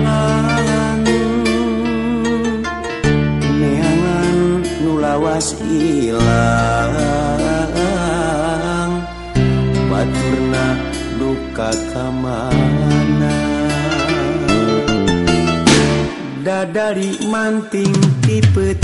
neangan neangan nulawas ilang. Baturna duka kamana dadari manting tipe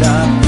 stop